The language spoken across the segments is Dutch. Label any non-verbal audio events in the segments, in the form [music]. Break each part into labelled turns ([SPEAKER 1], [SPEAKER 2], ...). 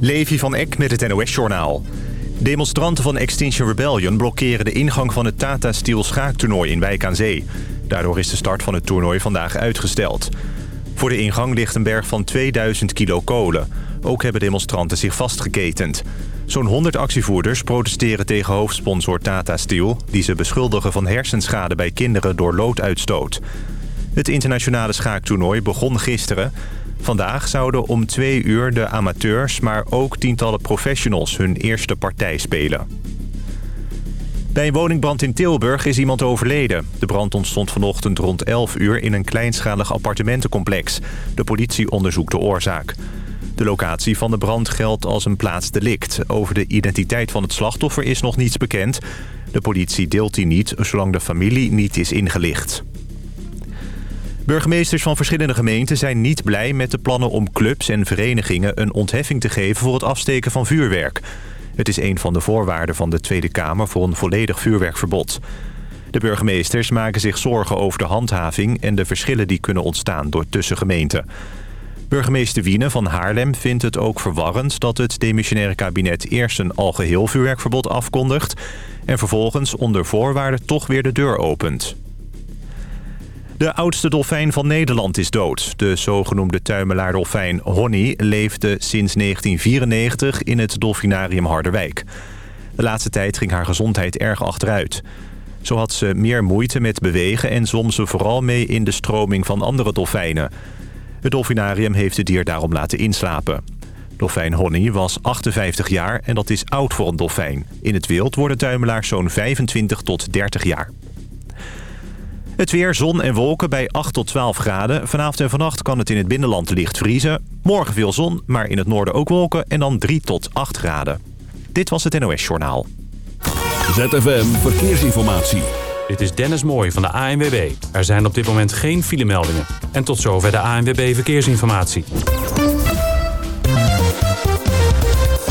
[SPEAKER 1] Levi van Eck met het NOS-journaal. Demonstranten van Extinction Rebellion blokkeren de ingang van het Tata Steel schaaktoernooi in Wijk aan Zee. Daardoor is de start van het toernooi vandaag uitgesteld. Voor de ingang ligt een berg van 2000 kilo kolen. Ook hebben demonstranten zich vastgeketend. Zo'n 100 actievoerders protesteren tegen hoofdsponsor Tata Steel... die ze beschuldigen van hersenschade bij kinderen door looduitstoot. Het internationale schaaktoernooi begon gisteren... Vandaag zouden om twee uur de amateurs, maar ook tientallen professionals hun eerste partij spelen. Bij een woningbrand in Tilburg is iemand overleden. De brand ontstond vanochtend rond 11 uur in een kleinschalig appartementencomplex. De politie onderzoekt de oorzaak. De locatie van de brand geldt als een plaatsdelict. Over de identiteit van het slachtoffer is nog niets bekend. De politie deelt die niet, zolang de familie niet is ingelicht. Burgemeesters van verschillende gemeenten zijn niet blij met de plannen om clubs en verenigingen een ontheffing te geven voor het afsteken van vuurwerk. Het is een van de voorwaarden van de Tweede Kamer voor een volledig vuurwerkverbod. De burgemeesters maken zich zorgen over de handhaving en de verschillen die kunnen ontstaan door tussengemeenten. Burgemeester Wiene van Haarlem vindt het ook verwarrend dat het demissionaire kabinet eerst een algeheel vuurwerkverbod afkondigt en vervolgens onder voorwaarden toch weer de deur opent. De oudste dolfijn van Nederland is dood. De zogenoemde tuimelaardolfijn Honey leefde sinds 1994 in het dolfinarium Harderwijk. De laatste tijd ging haar gezondheid erg achteruit. Zo had ze meer moeite met bewegen en zwom ze vooral mee in de stroming van andere dolfijnen. Het dolfinarium heeft het dier daarom laten inslapen. Dolfijn Honey was 58 jaar en dat is oud voor een dolfijn. In het wild worden tuimelaars zo'n 25 tot 30 jaar. Het weer, zon en wolken bij 8 tot 12 graden. Vanavond en vannacht kan het in het binnenland licht vriezen. Morgen veel zon, maar in het noorden ook wolken en dan 3 tot 8 graden. Dit was het NOS Journaal.
[SPEAKER 2] ZFM Verkeersinformatie.
[SPEAKER 3] Dit is Dennis Mooij van de ANWB. Er zijn op dit moment geen filemeldingen. En tot zover de ANWB Verkeersinformatie.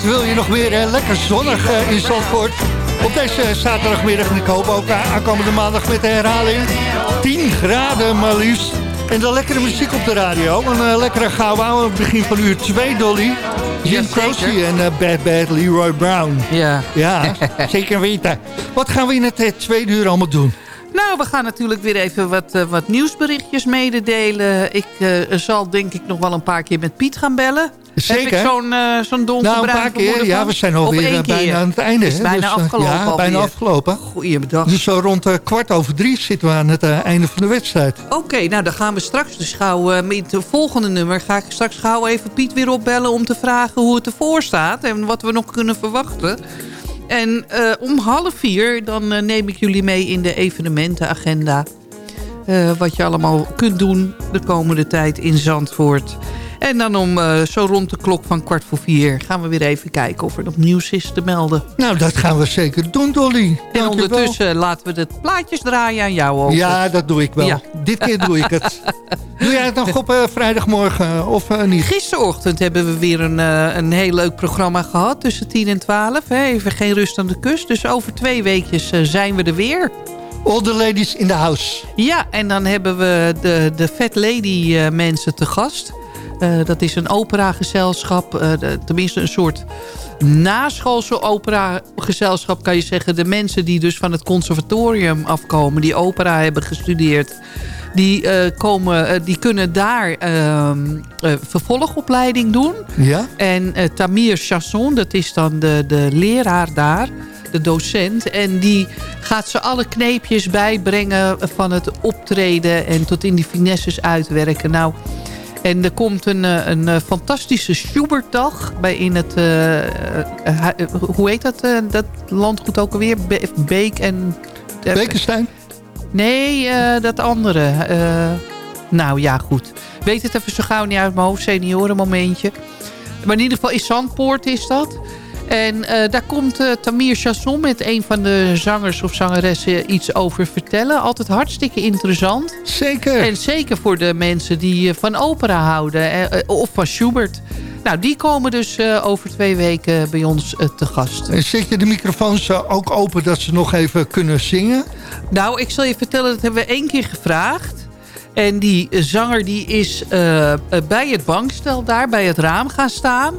[SPEAKER 4] Wat wil je nog meer? Hè? Lekker zonnig eh, in Zandvoort. Op deze zaterdagmiddag en ik hoop ook eh, aankomende maandag met de herhaling. 10 graden maar liefst. En dan lekkere muziek op de radio. Een uh, lekkere gauw aan het begin van uur 2, Dolly. Jim Croce en uh, Bad Bad Leroy Brown.
[SPEAKER 5] Ja.
[SPEAKER 4] Ja, [laughs] zeker weten. Wat gaan we in het tweede uur allemaal doen?
[SPEAKER 5] Nou, we gaan natuurlijk weer even wat, uh, wat nieuwsberichtjes mededelen. Ik uh, zal denk ik nog wel een paar keer met Piet gaan bellen.
[SPEAKER 4] Zeker.
[SPEAKER 5] Heb ik zo'n uh, zo'n
[SPEAKER 4] Nou, een paar keer. Ja, we zijn alweer bijna aan het einde.
[SPEAKER 5] Het is bijna
[SPEAKER 4] dus,
[SPEAKER 5] afgelopen
[SPEAKER 4] Ja, bijna afgelopen.
[SPEAKER 5] Goeiedag.
[SPEAKER 4] Dus zo rond uh, kwart over drie zitten we aan het einde van de wedstrijd.
[SPEAKER 5] Oké, okay, nou dan gaan we straks dus gauw... Met het volgende nummer ga ik straks gauw even Piet weer opbellen... om te vragen hoe het ervoor staat en wat we nog kunnen verwachten. En om half vier dan neem ik jullie mee in de evenementenagenda. Wat je allemaal kunt doen de komende tijd in Zandvoort. En dan om zo rond de klok van kwart voor vier gaan we weer even kijken of er nog nieuws is te melden.
[SPEAKER 4] Nou, dat gaan we zeker doen, Dolly.
[SPEAKER 5] En ondertussen laten we de plaatjes draaien aan jou over.
[SPEAKER 4] Ja, dat doe ik wel. Ja. Dit keer doe ik het. [laughs] Doe jij het nog op uh, vrijdagmorgen of uh, niet?
[SPEAKER 5] Gisterochtend hebben we weer een, een heel leuk programma gehad. Tussen 10 en 12. Hè? Even geen rust aan de kust. Dus over twee weekjes zijn we er weer.
[SPEAKER 4] All the ladies in the house.
[SPEAKER 5] Ja, en dan hebben we de, de Fat Lady mensen te gast. Dat is een operagezelschap. tenminste een soort naschoolse operagezelschap kan je zeggen. De mensen die dus van het conservatorium afkomen. Die opera hebben gestudeerd die, uh, komen, uh, die kunnen daar uh, vervolgopleiding doen.
[SPEAKER 4] Ja?
[SPEAKER 5] En Tamir Chasson, dat is dan de, de leraar daar, de docent. En die gaat ze alle kneepjes bijbrengen van het optreden... en tot in die finesses uitwerken. Nou, en er komt een, een fantastische Schubertdag bij in het... hoe heet dat, dat landgoed ook alweer? Be Beek en...
[SPEAKER 4] Bekenstein?
[SPEAKER 5] Nee, dat andere. Nou ja, goed. Weet het even zo gauw niet uit mijn hoofd. Seniorenmomentje. Maar in ieder geval in Zandpoort is dat. En uh, daar komt Tamir Chasson met een van de zangers of zangeressen iets over vertellen. Altijd hartstikke interessant.
[SPEAKER 4] Zeker.
[SPEAKER 5] En zeker voor de mensen die van opera houden. of van Schubert. Nou, die komen dus uh, over twee weken bij ons uh, te gast.
[SPEAKER 4] En zet je de microfoons uh, ook open dat ze nog even kunnen zingen?
[SPEAKER 5] Nou, ik zal je vertellen, dat hebben we één keer gevraagd. En die zanger die is bij het bankstel daar, bij het raam gaan staan.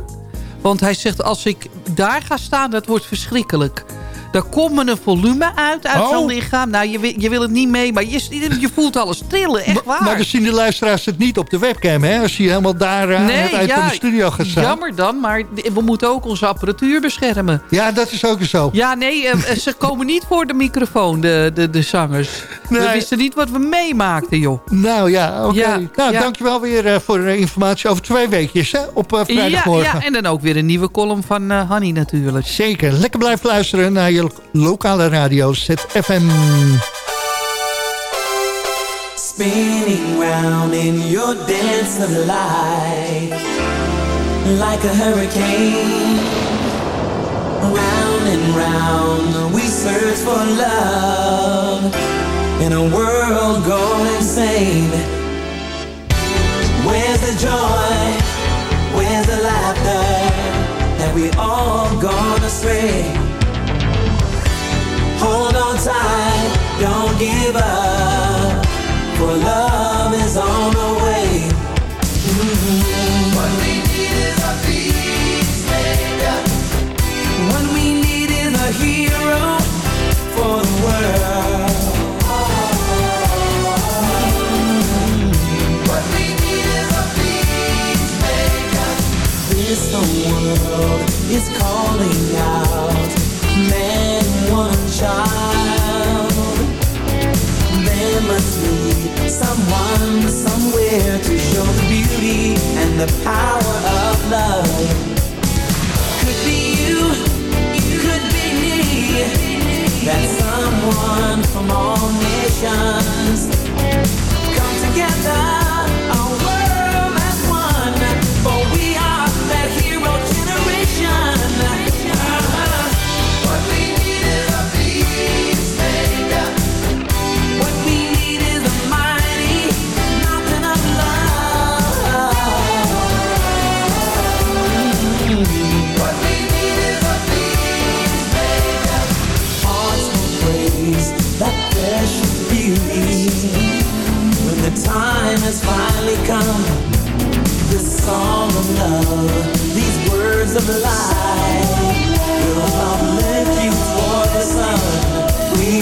[SPEAKER 5] Want hij zegt, als ik daar ga staan, dat wordt verschrikkelijk. Daar komt me een volume uit, uit oh. zo'n lichaam. Nou, je, je wil het niet mee, maar je, je voelt alles trillen, echt waar.
[SPEAKER 4] Maar, dan zien de luisteraars het niet op de webcam, hè? Als je helemaal daar uh, nee, aan het eind ja, van de studio gaat staan.
[SPEAKER 5] Jammer dan, maar we moeten ook onze apparatuur beschermen.
[SPEAKER 4] Ja, dat is ook zo.
[SPEAKER 5] Ja, nee, uh, ze komen niet voor de microfoon, de, de, de zangers. Nee. We wisten niet wat we meemaakten, joh.
[SPEAKER 4] Nou ja, oké. Okay. Ja, nou, ja. dankjewel weer uh, voor de informatie over twee weekjes, hè? Op vrijdagmorgen.
[SPEAKER 5] Ja, ja, en dan ook weer een nieuwe column van Hanny natuurlijk.
[SPEAKER 4] Zeker. Lekker blijven luisteren naar je lokale radio ZFM.
[SPEAKER 6] Spinning round in your dance of life Like a hurricane Round and round we search for love In a world gone insane Where's the joy? Where's the laughter? Have we all gone astray? Hold on tight, don't give up, the power of love. Could be you, could be me. That someone from all
[SPEAKER 7] become this song of love,
[SPEAKER 6] these
[SPEAKER 7] words of
[SPEAKER 6] life will not make you toward
[SPEAKER 7] the
[SPEAKER 6] sun. We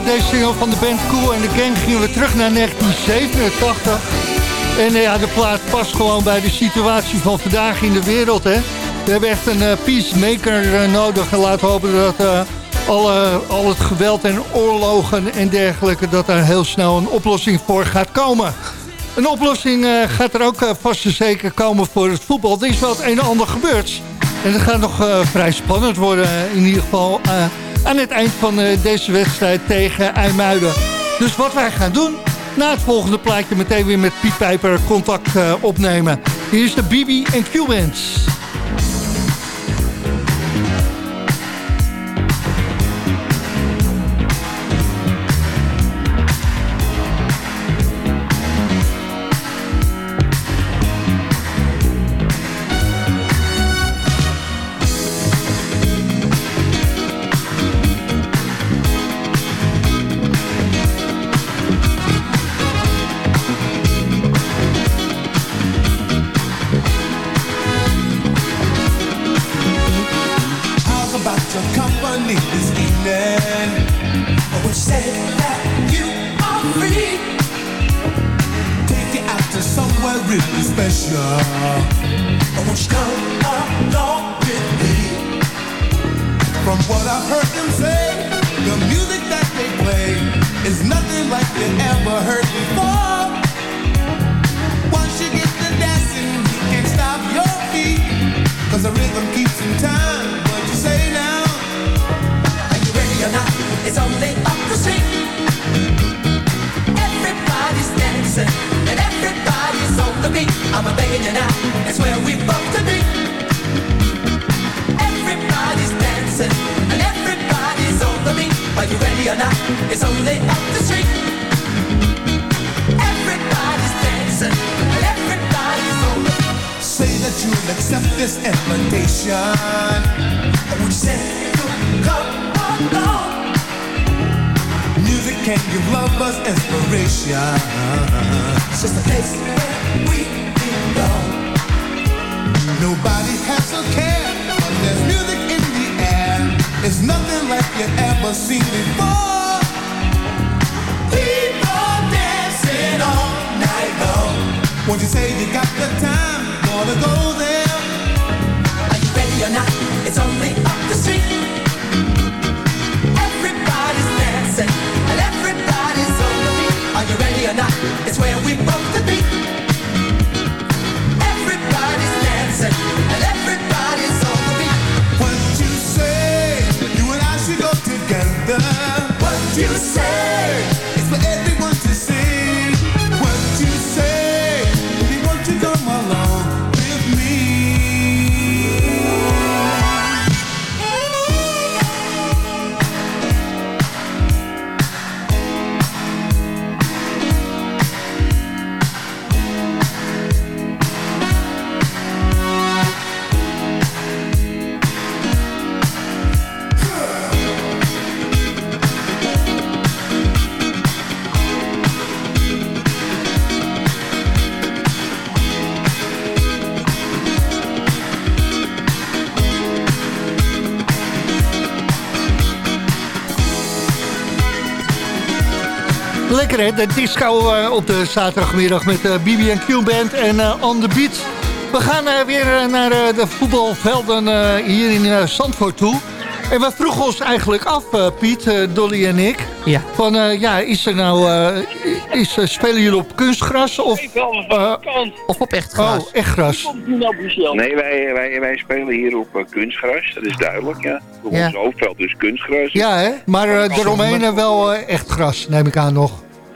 [SPEAKER 4] eh, deze single van de band Cool en de Gang gingen we terug naar 1987. En eh, ja, de plaat past gewoon bij de situatie van vandaag in de wereld. Hè? We hebben echt een eh, peacemaker nodig. En laten we hopen dat alle, al het geweld en oorlogen en dergelijke... dat er heel snel een oplossing voor gaat komen. Een oplossing gaat er ook vast en zeker komen voor het voetbal. Er is wel het een en ander gebeurd. En het gaat nog vrij spannend worden in ieder geval... aan het eind van eh, deze wedstrijd tegen IJmuiden. Dus wat wij gaan doen, na het volgende plaatje meteen weer met Piet Pijper contact eh, opnemen. Hier is de Bibi en Q-Bands.
[SPEAKER 8] This invitation.
[SPEAKER 7] Would you say come along?
[SPEAKER 8] Music can give lovers inspiration.
[SPEAKER 7] It's just a place where we belong.
[SPEAKER 8] Nobody has to care, but there's music in the air. It's nothing like you ever seen before.
[SPEAKER 7] People dancing all night long.
[SPEAKER 8] Won't you say you got the time? Wanna go there?
[SPEAKER 7] Are you not? It's only up the street. Everybody's dancing and everybody's on the beat. Are you ready or
[SPEAKER 8] night is where we both to be. Everybody's dancing and everybody's on the beat. What you say? You and I should go together. What you say?
[SPEAKER 4] Hè, de disco eh, op de zaterdagmiddag met de BB&Q Band en eh, On The Beat. We gaan eh, weer eh, naar eh, de voetbalvelden eh, hier in eh, Zandvoort toe. En we vroegen ons eigenlijk af, eh, Piet, eh, Dolly en ik...
[SPEAKER 5] Ja.
[SPEAKER 4] Van, eh, ja, is er nou, eh, is, eh, spelen jullie op kunstgras of... eh,
[SPEAKER 5] Of op echt gras.
[SPEAKER 4] oh, echt gras?
[SPEAKER 9] Nee, wij, wij, wij spelen hier op eh, kunstgras, dat is duidelijk, ja.
[SPEAKER 5] Ja.
[SPEAKER 9] Ons hoofdveld is kunstgras.
[SPEAKER 4] Ja, hè? Maar eh, eromheen eh, wel eh, echt gras, neem ik aan nog.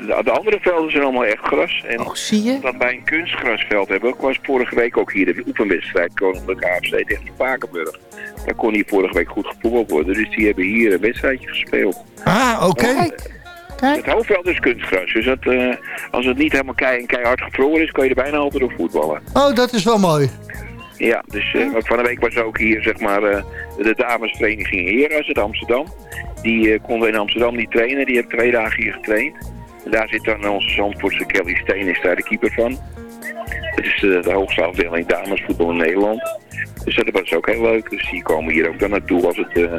[SPEAKER 9] De, de andere velden zijn allemaal echt gras. En
[SPEAKER 5] Oh, zie je?
[SPEAKER 9] dat wij een kunstgrasveld hebben. Ik was vorige week ook hier de oefenwedstrijd Koninklijke AFC tegen Spakenburg. Daar kon hier vorige week goed gevoetbald worden. Dus die hebben hier een wedstrijdje gespeeld.
[SPEAKER 4] Ah, oké.
[SPEAKER 9] Het hoofdveld is kunstgras. Dus dat, eh, als het niet helemaal kei keihard gevroren is, kan je er bijna altijd op voetballen.
[SPEAKER 4] Oh, dat is wel mooi.
[SPEAKER 9] Ja, dus eh, van de week was ook hier zeg maar eh, de damesvereniging Heras uit Amsterdam. Die eh, konden in Amsterdam niet trainen, die hebben twee dagen hier getraind. Daar zit dan onze Zandvoortse Kelly Steen, is daar de keeper van. Het is eh, de hoogste afdeling damesvoetbal in Nederland. Dus dat was ook heel leuk. Dus die komen hier ook dan naartoe als het... eh,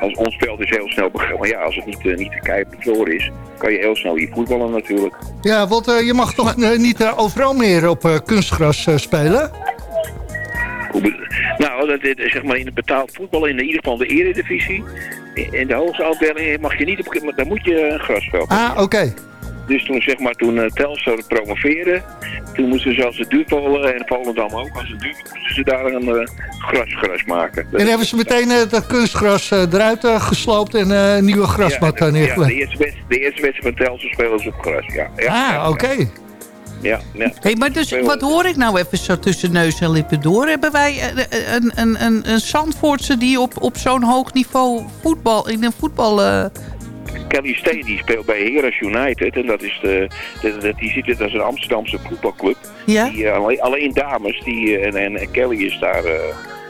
[SPEAKER 9] als ons veld is heel snel begonnen. Maar ja, als het niet, eh, niet te keihard is, kan je heel snel hier voetballen natuurlijk.
[SPEAKER 4] Ja, want je mag toch niet overal meer op kunstgras spelen?
[SPEAKER 9] Nou, dat, is, zeg maar in het betaald voetbal, in ieder geval de eredivisie. In in de hoogste afdeling mag je niet op, dan moet je een grasveld.
[SPEAKER 4] Ah, oké.
[SPEAKER 9] Dus toen, zeg maar, toen uh, Telstar promoveerde, toen moesten ze als het Duvel en Volendam ook, als het Duvel, moesten ze daar een eh, grasgras maken.
[SPEAKER 4] En hebben ze meteen eh, dat kunstgras eh, eruit eh, gesloopt en eh, een nieuwe grasmat
[SPEAKER 9] ja,
[SPEAKER 4] eh,
[SPEAKER 9] ja,
[SPEAKER 4] neergelegd?
[SPEAKER 9] de eerste wedstrijd, de eerste wedstrijd van Telstar spelen ze op gras, ja. ja
[SPEAKER 4] ah, oké.
[SPEAKER 9] Ja, ja.
[SPEAKER 5] Hey, maar dus, wat hoor ik nou even zo tussen neus en lippen door? Hebben wij eh, een, een, een, een Zandvoortse die op, op zo'n hoog niveau voetbal, in een voetbal...
[SPEAKER 9] Kelly Steen die speelt bij Heras United. En dat is de, de, de- die ziet het als een Amsterdamse voetbalclub.
[SPEAKER 5] ja,
[SPEAKER 9] Die, eh, alleen, alleen dames. Die, eh, en, Kelly is daar eh,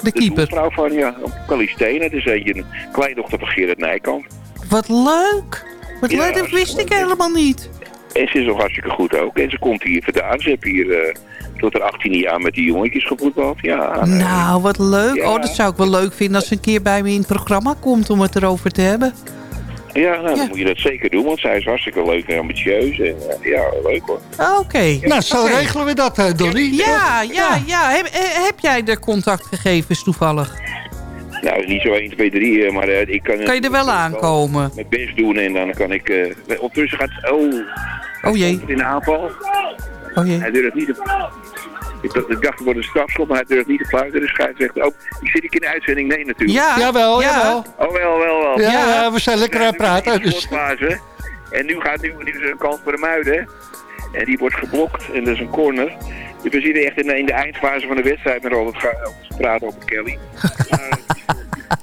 [SPEAKER 5] de keeper.
[SPEAKER 9] vrouw van. Ja, Kelly Steen. Het is eentje een kleindochter van Gerard Nijkamp.
[SPEAKER 5] Wat leuk. Wat
[SPEAKER 9] Ja,
[SPEAKER 5] leuk, dat wist ik helemaal niet.
[SPEAKER 9] En ze is nog hartstikke goed ook. En ze komt hier vandaan. Ze heeft hier tot haar 18e jaar met die jongetjes gevoetbald. Ja,
[SPEAKER 5] Nou, wat leuk.
[SPEAKER 9] Ja.
[SPEAKER 5] Oh, dat zou ik wel leuk vinden als ze een keer bij me in het programma komt om het erover te hebben.
[SPEAKER 9] Ja, nou,
[SPEAKER 5] Ja.
[SPEAKER 9] dan moet je dat zeker doen. Want zij is hartstikke leuk en ambitieus. En eh, ja, leuk hoor.
[SPEAKER 5] Ah, Oké.
[SPEAKER 4] Nou, zo regelen we dat, eh, Dolly.
[SPEAKER 5] Ja, ja, ja. Heb, eh, heb jij de contactgegevens toevallig?
[SPEAKER 9] Nou, niet zo 1, 2, 3. eh, maar eh, ik kan...
[SPEAKER 5] Kan je er wel aankomen?
[SPEAKER 9] Mijn best doen en dan kan ik... eh ondertussen gaat... Oh,
[SPEAKER 5] Oh jee,
[SPEAKER 9] in de aanval.
[SPEAKER 5] oh jee.
[SPEAKER 9] Hij durft niet te... Ik dacht, ik dacht het wordt een strafschop, maar hij durft niet te fluiten. De scheidsrechter ook. Ik zit ik in de uitzending? Nee, natuurlijk.
[SPEAKER 5] Ja,
[SPEAKER 4] Jawel,
[SPEAKER 5] ja.
[SPEAKER 4] jawel.
[SPEAKER 9] Oh, wel, wel, wel.
[SPEAKER 4] Ja,
[SPEAKER 5] Ja.
[SPEAKER 4] eh, we zijn lekker aan het praten.
[SPEAKER 9] In de
[SPEAKER 4] Dus...
[SPEAKER 9] slotfase. En nu gaat nu, nu is er een kans voor de muiden. En die wordt geblokt en dat is een corner. Dus we zitten echt in de, in de eindfase van de wedstrijd met altijd ga- altijd praten over Kelly. [laughs] Maar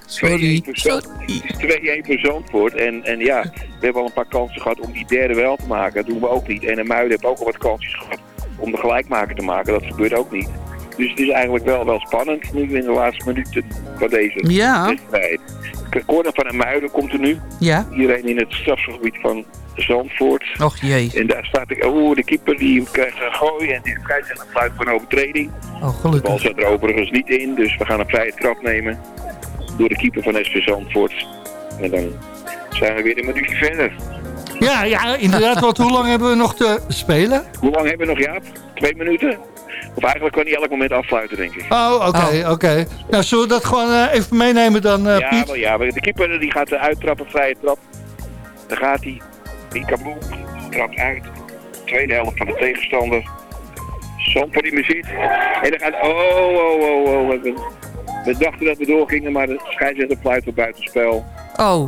[SPEAKER 5] Sorry.
[SPEAKER 9] 2-1 voor Zand- Het is 2-1 voor Zandvoort. En, en ja, we hebben al een paar kansen gehad om die derde wel te maken. Dat doen we ook niet. En de Muiden heeft ook al wat kansjes gehad om de gelijkmaker te maken. Dat gebeurt ook niet. Dus het is eigenlijk wel, wel spannend nu in de laatste minuten van deze
[SPEAKER 5] Ja,
[SPEAKER 9] wedstrijd. De corner van de Muiden komt er nu.
[SPEAKER 5] ja.
[SPEAKER 9] Hierheen in het strafgebied van Zandvoort.
[SPEAKER 5] Och jee.
[SPEAKER 9] En daar staat ik, oh, de keeper die krijgt een gooi en die krijgt een fluit van overtreding.
[SPEAKER 5] Oh,
[SPEAKER 9] De bal
[SPEAKER 5] gelukkig.
[SPEAKER 9] zat er overigens niet in, dus we gaan een vrije trap nemen door de keeper van SV Zandvoort. En dan zijn we weer een minuutje verder.
[SPEAKER 4] Ja, ja, inderdaad. Want hoe lang hebben we nog te spelen?
[SPEAKER 9] Hoe lang hebben we nog, Jaap? Twee minuten? Of eigenlijk kan hij elk moment afsluiten, denk ik.
[SPEAKER 4] Oh, oké, oké. Nou, zullen we dat gewoon eh, even meenemen dan, eh,
[SPEAKER 9] ja,
[SPEAKER 4] Piet?
[SPEAKER 9] wel, ja, de keeper die gaat uittrappen, vrije trap. Dan gaat hij. Die kaboom, trapt uit. tweede helft van de tegenstander. Zandvoort in bezit. En dan gaat... Oh, oh, oh, oh. We, we dachten dat we doorgingen, maar de scheidsrechter fluit op buitenspel.
[SPEAKER 5] Oh,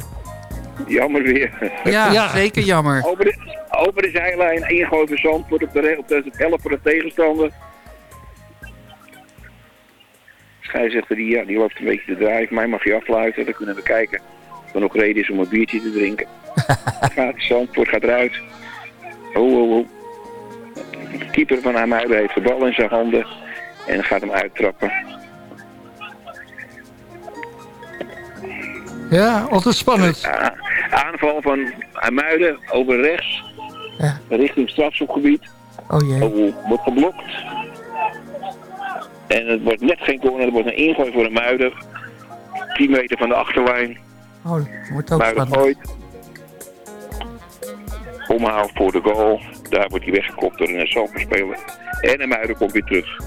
[SPEAKER 9] Jammer weer.
[SPEAKER 5] ja,
[SPEAKER 10] Ja.
[SPEAKER 5] zeker jammer.
[SPEAKER 9] Over de, over de zijlijn, ingooi voor Zandvoort op de, op de helft voor de tegenstander. Scheidsrechter die, ja, die loopt een beetje te draaien. Voor mij mag je afluiten, dan kunnen we kijken of er nog reden is om een biertje te drinken. [laughs] gaat Zandvoort gaat eruit. Oh, oh, oh. De keeper van Amuiden heeft de bal in zijn handen en gaat hem uittrappen.
[SPEAKER 10] Ja, altijd spannend.
[SPEAKER 9] A- aanval van Amuiden over rechts
[SPEAKER 10] Ja.
[SPEAKER 9] richting strafschopgebied.
[SPEAKER 10] Oh jee.
[SPEAKER 9] Wordt geblokt. En het wordt net geen corner, het wordt een ingooi voor de Muiden. 10 meter van de achterlijn.
[SPEAKER 10] Oh, dat wordt ook
[SPEAKER 9] Muiden
[SPEAKER 10] spannend.
[SPEAKER 9] gooit. Omhaal voor de goal. Daar wordt hij weggekopt door een Zalverspeler. En de Muiden komt weer terug.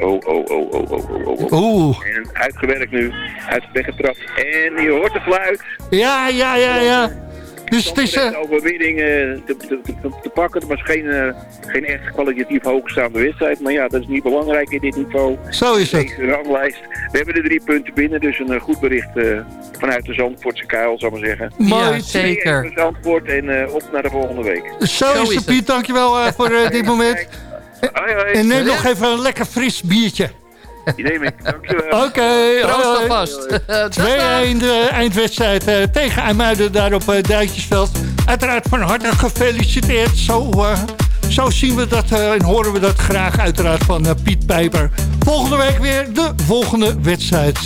[SPEAKER 9] Oh, oh, oh, oh, oh, oh, oh. oh.
[SPEAKER 10] Oeh.
[SPEAKER 9] En uitgewerkt nu. Uit weggetrapt. En je hoort de fluit.
[SPEAKER 10] Ja, ja, ja, ja. Dus het is... Eh,
[SPEAKER 9] de overwinning eh, te, te, te, te pakken. Het was geen, eh, geen echt kwalitatief hoogstaande wedstrijd. Maar ja, dat is niet belangrijk in dit niveau.
[SPEAKER 10] zo is het.
[SPEAKER 9] Deze ranglijst. We hebben de drie punten binnen. Dus een goed bericht eh, vanuit de Zandvoortse kuil, zal ik maar zeggen.
[SPEAKER 10] Mooi.
[SPEAKER 5] Ja, zeker.
[SPEAKER 9] Zandvoort en eh, op naar de volgende week.
[SPEAKER 10] Zo,
[SPEAKER 5] Zo
[SPEAKER 10] is
[SPEAKER 5] is
[SPEAKER 10] het. Piet. Dankjewel eh, voor dit [laughs] moment.
[SPEAKER 9] Hoi, hoi.
[SPEAKER 10] En neem nog even een lekker fris biertje.
[SPEAKER 9] Die neem ik. Dankjewel. [laughs]
[SPEAKER 10] Oké,
[SPEAKER 5] Proost
[SPEAKER 10] hoi.
[SPEAKER 5] alvast.
[SPEAKER 10] 2-1 [laughs] de eindwedstrijd eh, tegen IJmuiden daar op uh, Duitjesveld. Uiteraard van harte gefeliciteerd. Zo, eh, zo zien we dat eh, en horen we dat graag uiteraard van eh, Piet Pijper. Volgende week weer de volgende wedstrijd.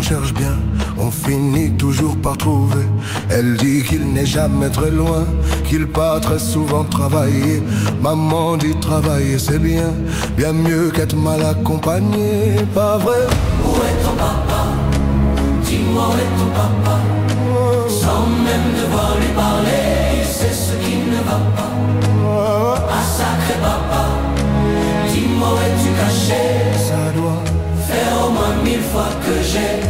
[SPEAKER 11] Lorsqu'on cherche bien, on finit toujours par trouver. Elle dit qu'il n'est jamais très loin, qu'il part très souvent travailler. Maman dit travailler c'est bien, bien mieux qu'être mal accompagné, pas vrai?
[SPEAKER 6] Où est ton papa? Dis-moi où est ton papa? Sans même devoir lui parler, c'est ce qui ne va pas. Ah sacré papa, dis-moi où es-tu caché?
[SPEAKER 11] Ça doit
[SPEAKER 6] Faire au moins mille fois que j'ai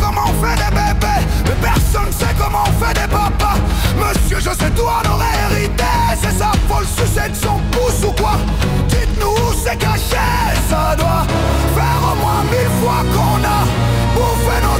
[SPEAKER 12] comment on fait des bébés Mais personne sait comment on fait des papas. Monsieur, je sais tout en aurait hérité C'est sa folle sucer de son pouce ou quoi? Dites-nous où c'est caché Ça doit faire au moins mille fois qu'on a bouffé nos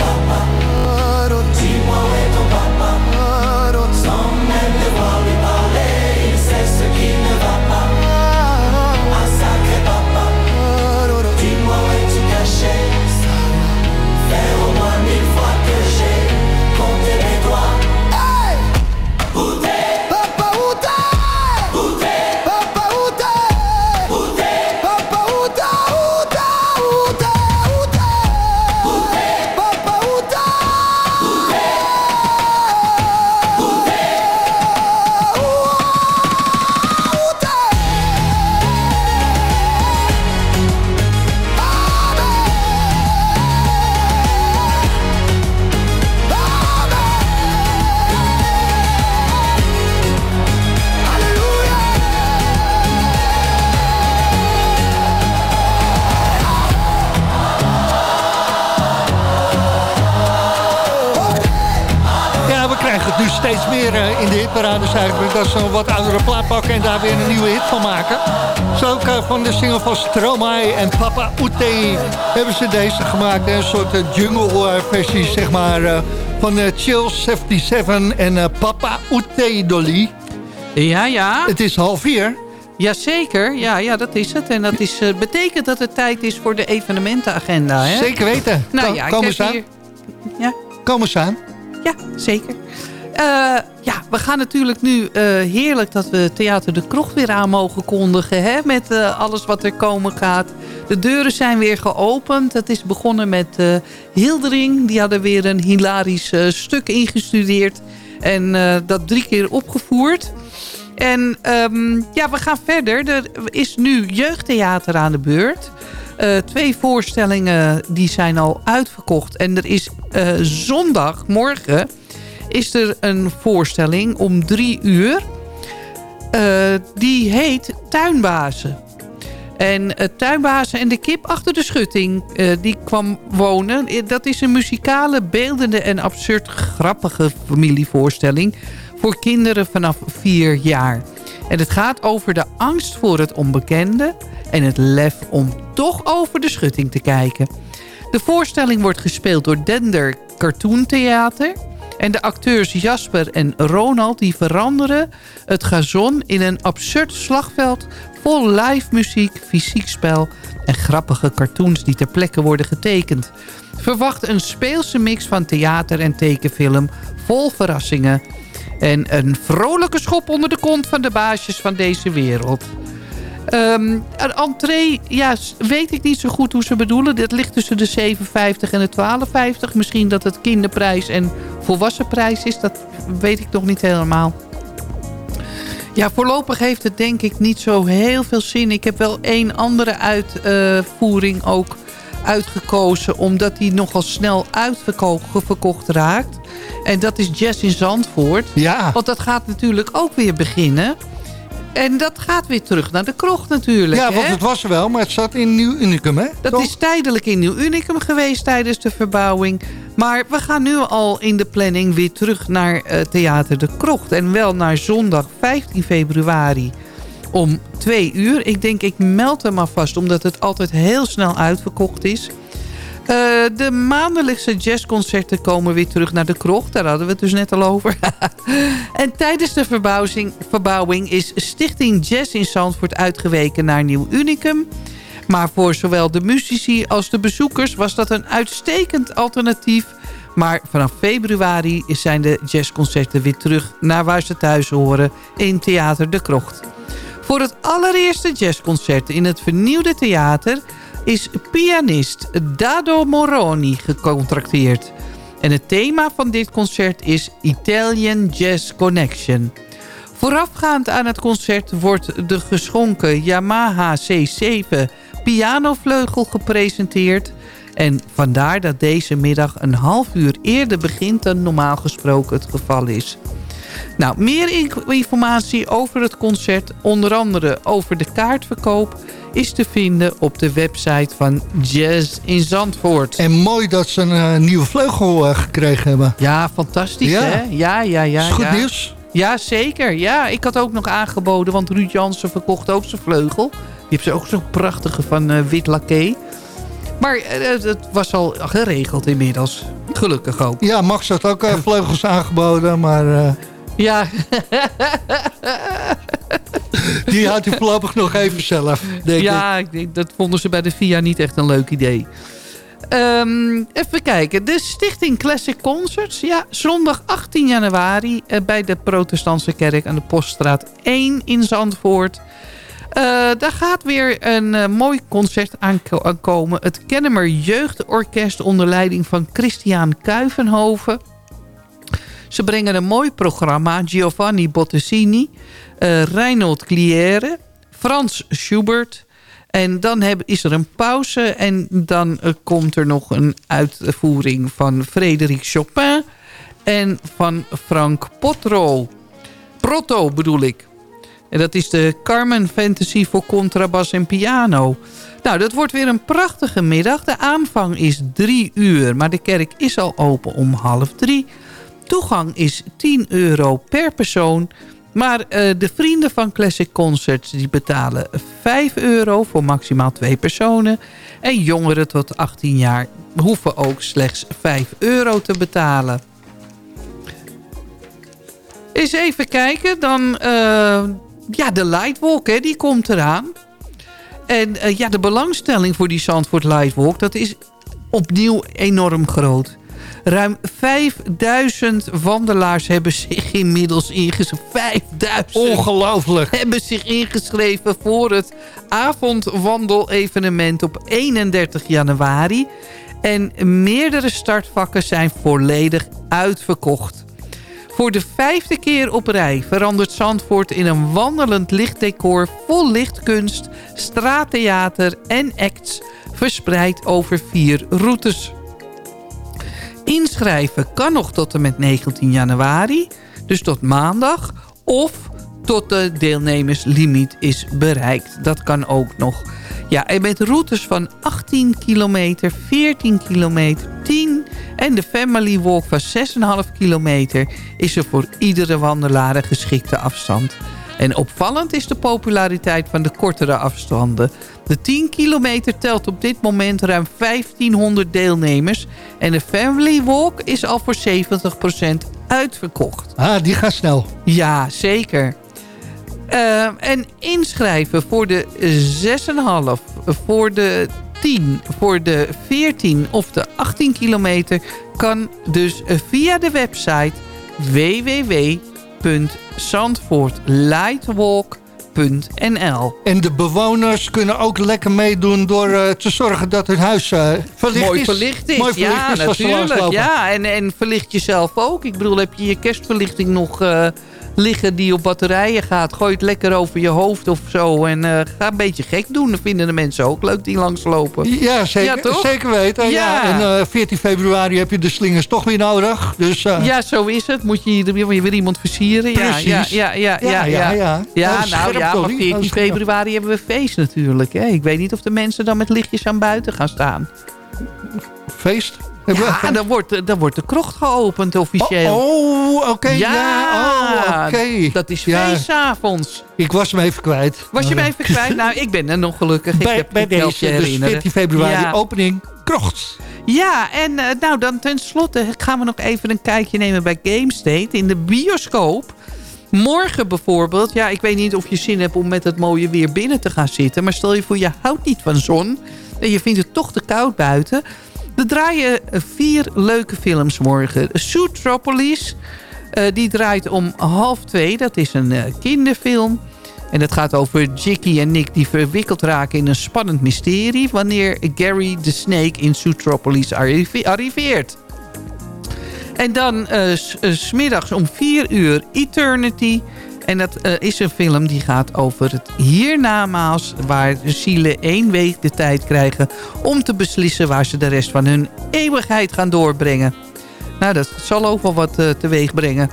[SPEAKER 4] Dat ze een wat oudere plaat pakken en daar weer een nieuwe hit van maken. Zo ook eh, van de single van Stromae en Papa Ute hebben ze deze gemaakt. Een soort eh, jungle eh, versie, zeg maar, van Chill 77 en Papa Ute Dolly.
[SPEAKER 5] Ja, ja.
[SPEAKER 4] Het is half vier.
[SPEAKER 5] Jazeker, ja, ja, dat is het. En dat is, betekent dat het tijd is voor de evenementenagenda. Hè?
[SPEAKER 4] Zeker weten.
[SPEAKER 5] Nou
[SPEAKER 4] Kom-
[SPEAKER 5] ja,
[SPEAKER 4] ze aan?
[SPEAKER 5] hier... Ja?
[SPEAKER 4] Kom eens aan.
[SPEAKER 5] Ja, zeker. Eh, ja, we gaan natuurlijk nu eh, heerlijk dat we Theater de Krocht weer aan mogen kondigen. Hè? Met eh, alles wat er komen gaat. De deuren zijn weer geopend. Het is begonnen met eh, Hildering. Die hadden weer een hilarisch stuk ingestudeerd. En dat drie keer opgevoerd. En ehm, ja, we gaan verder. Er is nu jeugdtheater aan de beurt. Twee voorstellingen die zijn al uitverkocht. En er is eh, zondag, morgen, is er een voorstelling om drie uur. Eh, die heet Tuinbazen. En uh, Tuinbazen en de kip achter de schutting, eh, die kwam wonen. Eh, Dat is een muzikale, beeldende en absurd grappige familievoorstelling... voor kinderen vanaf vier jaar. En het gaat over de angst voor het onbekende... en het lef om toch over de schutting te kijken. De voorstelling wordt gespeeld door Dender Cartoon Theater... En de acteurs Jasper en Ronald die veranderen het gazon in een absurd slagveld... vol live muziek, fysiek spel en grappige cartoons die ter plekke worden getekend. Verwacht een speelse mix van theater en tekenfilm vol verrassingen... En een vrolijke schop onder de kont van de baasjes van deze wereld. Ehm, een entree, ja, weet ik niet zo goed hoe ze bedoelen. Dit ligt tussen de 7,50 en de 12,50. Misschien dat het kinderprijs en volwassenprijs is. Dat weet ik nog niet helemaal. Ja, voorlopig heeft het denk ik niet zo heel veel zin. Ik heb wel één andere uitvoering ook uitgekozen... omdat die nogal snel uitverkocht raakt. En dat is Jazz in Zandvoort.
[SPEAKER 4] Ja.
[SPEAKER 5] Want dat gaat natuurlijk ook weer beginnen. En dat gaat weer terug naar de krocht natuurlijk.
[SPEAKER 4] Ja, want het was er wel, maar het zat in Nieuw Unicum, hè?
[SPEAKER 5] Dat
[SPEAKER 4] Toch?
[SPEAKER 5] is tijdelijk in Nieuw Unicum geweest tijdens de verbouwing. Maar we gaan nu al in de planning weer terug naar eh, Theater de Krocht. En wel naar zondag 15 februari om 2 uur. Ik denk, ik meld hem maar vast, omdat het altijd heel snel uitverkocht is. Eh, de maandelijkse jazzconcerten komen weer terug naar de krocht. Daar hadden we het dus net al over. [laughs] en tijdens de verbouwing, verbouwing is Stichting Jazz in Zandvoort uitgeweken naar Nieuw Unicum. Maar voor zowel de muzici als de bezoekers was dat een uitstekend alternatief. Maar vanaf februari zijn de jazzconcerten weer terug naar waar ze thuis horen in Theater de Krocht. Voor het allereerste jazzconcert in het vernieuwde theater is pianist Dado Moroni gecontracteerd. En het thema van dit concert is Italian Jazz Connection. Voorafgaand aan het concert wordt de geschonken Yamaha C7 pianovleugel gepresenteerd. En vandaar dat deze middag een half uur eerder begint dan normaal gesproken het geval is. Nou, meer in- informatie over het concert, onder andere over de kaartverkoop... is te vinden op de website van Jazz in Zandvoort.
[SPEAKER 4] En mooi dat ze een eh, nieuwe vleugel eh, gekregen hebben.
[SPEAKER 5] Ja, fantastisch
[SPEAKER 4] Ja.
[SPEAKER 5] hè? Ja, ja, ja.
[SPEAKER 4] Is goed
[SPEAKER 5] ja.
[SPEAKER 4] nieuws.
[SPEAKER 5] Ja, zeker. Ja, ik had ook nog aangeboden, want Ruud Jansen verkocht ook zijn vleugel. Die heeft ze ook zo'n prachtige van eh, wit laké. Maar het was al geregeld inmiddels. Gelukkig ook.
[SPEAKER 4] Ja, Max had ook vleugels aangeboden, maar
[SPEAKER 5] Ja, [laughs]
[SPEAKER 4] die houdt hij voorlopig nog even zelf. Denk
[SPEAKER 5] ja ik denk, dat vonden ze bij de VIA niet echt een leuk idee. Ehm, even kijken. De Stichting Classic Concerts. Ja, zondag 18 januari eh, bij de Protestantse Kerk aan de Poststraat 1 in Zandvoort. Eh, daar gaat weer een eh, mooi concert aanko- aankomen. Het Kennemer Jeugdorkest onder leiding van Christian Kuivenhoven. Ze brengen een mooi programma. Giovanni Bottesini, eh Reinhold Clière, Frans Schubert... En dan heb, is er een pauze en dan eh, komt er nog een uitvoering van Frédéric Chopin en van Frank Potro. Protto bedoel ik. En dat is de Carmen Fantasy voor contrabas en piano. Nou, dat wordt weer een prachtige middag. De aanvang is drie uur, maar de kerk is al open om half drie. Toegang is 10 euro per persoon. Maar eh, de vrienden van Classic Concerts die betalen 5 euro voor maximaal twee personen. En jongeren tot 18 jaar hoeven ook slechts 5 euro te betalen. Eens even kijken, dan... eh, ja, de Lightwalk, hè, die komt eraan. En eh, ja, de belangstelling voor die Zandvoort Lightwalk... dat is opnieuw enorm groot. Ruim 5000 wandelaars hebben zich inmiddels ingeschreven. 5000!
[SPEAKER 4] Ongelooflijk.
[SPEAKER 5] Hebben zich ingeschreven voor het avondwandelevenement op 31 januari. En meerdere startvakken zijn volledig uitverkocht. Voor de vijfde keer op rij verandert Zandvoort in een wandelend lichtdecor... vol lichtkunst, straattheater en acts... verspreid over vier routes. Inschrijven kan nog tot en met 19 januari, dus tot maandag... of tot de deelnemerslimiet is bereikt. Dat kan ook nog. Ja, en met routes van 18 kilometer, 14 kilometer, 10... en de Family Walk van 6,5 kilometer... is er voor iedere wandelaar een geschikte afstand. En opvallend is de populariteit van de kortere afstanden. De 10 kilometer telt op dit moment ruim 1500 deelnemers. En de Family Walk is al voor 70% uitverkocht.
[SPEAKER 4] Ah, die gaat snel.
[SPEAKER 5] Ja, zeker. Eh, en inschrijven voor de 6,5, voor de 10, voor de 14 of de 18 kilometer... kan dus via de website www.zandvoortlightwalk.nl
[SPEAKER 4] En de bewoners kunnen ook lekker meedoen door eh, te zorgen dat hun huis eh, verlicht
[SPEAKER 5] Mooi
[SPEAKER 4] is.
[SPEAKER 5] verlicht is,
[SPEAKER 4] Mooi verlicht
[SPEAKER 5] ja,
[SPEAKER 4] is
[SPEAKER 5] natuurlijk. Ja, en, en verlicht jezelf ook. Ik bedoel, heb je je kerstverlichting nog eh, liggen die op batterijen gaat... gooi het lekker over je hoofd of zo en eh, ga een beetje gek doen. Dat vinden de mensen ook leuk die langslopen.
[SPEAKER 4] Ja, zeker,
[SPEAKER 5] Ja, toch?
[SPEAKER 4] zeker weten. Ja.
[SPEAKER 5] Ja.
[SPEAKER 4] En eh, 14 februari heb je de slingers toch weer nodig. Dus, eh,
[SPEAKER 5] Ja, zo is het. Moet je, je weer iemand versieren? Ja,
[SPEAKER 4] Precies.
[SPEAKER 5] Ja, ja, ja, ja,
[SPEAKER 4] Ja, ja, ja.
[SPEAKER 5] Nou ja, maar
[SPEAKER 4] Dolly.
[SPEAKER 5] 14
[SPEAKER 4] Oh, scherp.
[SPEAKER 5] februari hebben we feest natuurlijk. Hè. Ik weet niet of de mensen dan met lichtjes aan buiten gaan staan.
[SPEAKER 4] feest.
[SPEAKER 5] Ja, dan wordt, dan wordt de krocht geopend officieel.
[SPEAKER 4] Oh, oké. ja.
[SPEAKER 5] Ja,
[SPEAKER 4] Oh, oké.
[SPEAKER 5] dat is
[SPEAKER 4] Ja.
[SPEAKER 5] feestavonds.
[SPEAKER 4] Ik was hem even kwijt.
[SPEAKER 5] Was je me even kwijt? Nou, ik ben er nog gelukkig. Ik heb
[SPEAKER 4] bij deze, dus
[SPEAKER 5] herinneren.
[SPEAKER 4] 14 februari,
[SPEAKER 5] Ja.
[SPEAKER 4] opening Krocht.
[SPEAKER 5] Ja, en eh, nou dan tenslotte gaan we nog even een kijkje nemen bij GameState in de bioscoop. Morgen bijvoorbeeld, ja, ik weet niet of je zin hebt om met het mooie weer binnen te gaan zitten. Maar stel je voor, je houdt niet van zon en je vindt het toch te koud buiten. Er draaien vier leuke films morgen. Zootropolis, eh die draait om half twee. Dat is een eh, kinderfilm. En het gaat over Jicky en Nick die verwikkeld raken in een spannend mysterie... wanneer Gary de Snake in Zootropolis arrive- arriveert. En dan 's smiddags om 4 uur Eternity. En dat eh, is een film die gaat over het hiernamaals... waar de zielen één week de tijd krijgen... om te beslissen waar ze de rest van hun eeuwigheid gaan doorbrengen. Nou, dat zal ook wel wat eh, teweeg brengen.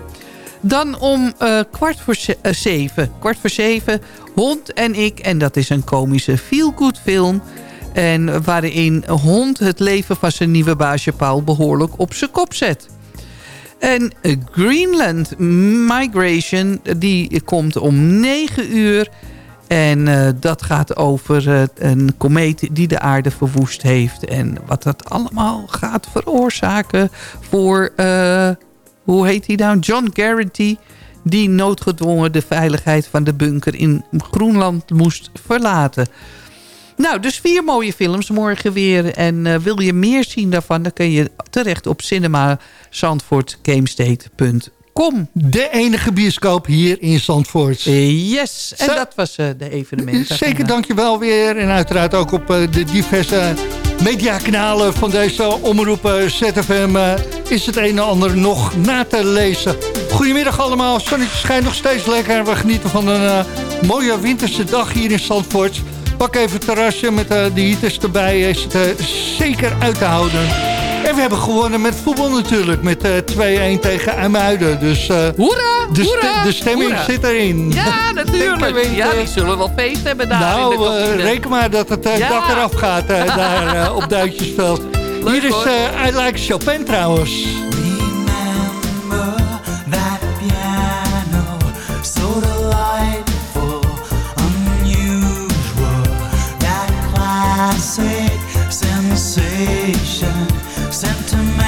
[SPEAKER 5] Dan om eh, kwart voor ze- zeven. Kwart voor zeven, Hond en ik. En dat is een komische feel-good film. En waarin Hond het leven van zijn nieuwe baasje Paul behoorlijk op zijn kop zet. En Greenland Migration, die komt om 9 uur. En eh, dat gaat over eh, een komeet die de aarde verwoest heeft. En wat dat allemaal gaat veroorzaken voor, eh, hoe heet hij nou? John Garrity. Die noodgedwongen de veiligheid van de bunker in Groenland moest verlaten. Nou, dus vier mooie films morgen weer. En eh, wil je meer zien daarvan, dan kun je terecht op cinemazandvoortgamestate.com.
[SPEAKER 4] De enige bioscoop hier in Zandvoort.
[SPEAKER 5] Yes, en dat was eh, de evenementen.
[SPEAKER 4] Zeker, dankjewel weer. En uiteraard ook op eh, de diverse mediakanalen van deze omroepen ZFM... is het een en ander nog na te lezen. Goedemiddag allemaal, zonnetje schijnt nog steeds lekker. We genieten van een mooie winterse dag hier in Zandvoort. Pak even het terrasje met eh, de heaters erbij. Is het eh, zeker uit te houden. En we hebben gewonnen met voetbal natuurlijk. Met eh 2-1 tegen IJmuiden. Dus eh,
[SPEAKER 5] Hoera!
[SPEAKER 4] de,
[SPEAKER 5] hoera,
[SPEAKER 4] de stemming
[SPEAKER 5] hoera.
[SPEAKER 4] zit erin.
[SPEAKER 5] Ja, [laughs] natuurlijk. Ja, die zullen wel feest hebben daar in de
[SPEAKER 4] Nou, eh,
[SPEAKER 5] kantine.
[SPEAKER 4] reken maar dat het eh,
[SPEAKER 5] Ja.
[SPEAKER 4] dak eraf gaat eh, [laughs] daar eh, op Duitsersveld.
[SPEAKER 5] Leuk,
[SPEAKER 4] Hier is eh I Like Chopin trouwens.
[SPEAKER 7] sensation,
[SPEAKER 4] sentiment.